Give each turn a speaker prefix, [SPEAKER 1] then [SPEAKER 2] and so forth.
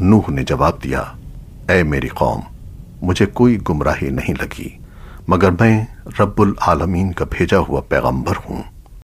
[SPEAKER 1] نوح نے جواب دیا، اے میری قوم، مجھے کوئی گمراہی نہیں لگی، مگر میں رب العالمین کا بھیجا ہوا پیغمبر ہوں۔